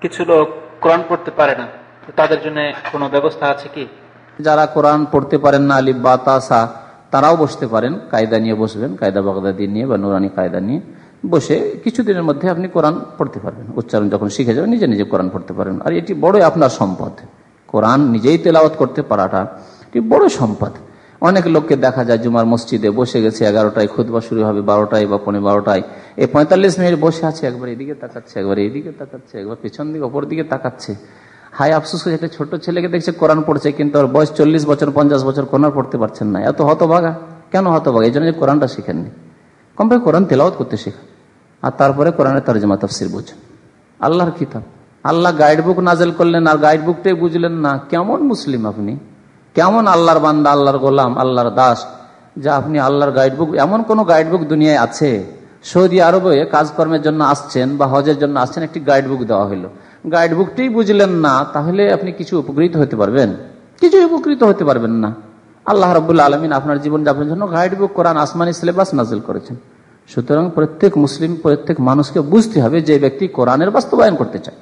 কিছু লোক কোরআন পড়তে পারে না। তাদের জন্য কোনো ব্যবস্থা আছে কি? যারা কোরআন পড়তে পারেন না, আলিফ, বা তাসা তারাও বসতে পারেন। কায়দা নিয়ে বসবেন, কায়দা বাগদাদি নিয়ে বা নুরানি কায়দা নিয়ে বসে কিছুদিনের মধ্যে আপনি কোরআন পড়তে পারবেন। উচ্চারণ যখন শিখে যাবেন, নিজে নিজে কোরআন পড়তে পারবেন। আর এটি বড়ই আপনার সম্পদ। কোরআন নিজেই তেলাওয়াত করতে পারাটা এটি বড় সম্পদ। অনেক লোককে দেখা যায়, জুমার মসজিদে বসে গেছে, এগারোটায় খুদবা শুরু হবে, বারোটায় বা পনেরো বারোটায়। এই পঁয়তাল্লিশ মিনিট বসে আছে, একবার এদিকে তাকাচ্ছে, একবার এদিকে তাকাচ্ছে, একবার পেছন দিকে অপর দিকে তাকাচ্ছে। হাই আফসোস করে একটা ছোট ছেলেকে দেখছে কোরআন পড়ছে, কিন্তু ওর বয়স চল্লিশ বছর, পঞ্চাশ বছর কোরআন পড়তে পারছেন না। এত হতভাগা। কেন হতভাগা? এই জন্য যে কোরআনটা শিখেননি। কমপক্ষে কোরআন তেলাওয়াত করতে শেখা। আর তারপরে কোরআনের তর্জমা, তফসির বুঝেন আল্লাহর কিতাব। আল্লাহ গাইড বুক নাজেল করলেন, আর গাইড বুকটাই বুঝলেন না, কেমন মুসলিম আপনি? কেমন আল্লাহর বান্দা, আল্লাহর গোলাম, আল্লাহর দাস, যা আপনি আল্লাহর গাইড বুক এমন কোন গাইড বুক দুনিয়ায় আছে? সৌদি আরবে কাজকর্মের জন্য আসছেন বা হজের জন্য আসছেন একটি গাইড বুক দেওয়া হলো গাইড বুকটি বুঝলেন না, তাহলে আপনি কিছু উপকৃত হতে পারবেন। কিছু উপকৃত হতে পারবেন না। আল্লাহ রবুল্লা আলমিন আপনার জীবনযাপনের জন্য গাইড বুক কোরআন, আসমানি সিলেবাস নাজিল করেছেন। সুতরাং প্রত্যেক মুসলিম, প্রত্যেক মানুষকে বুঝতে হবে যে ব্যক্তি কোরআনের বাস্তবায়ন করতে চায়।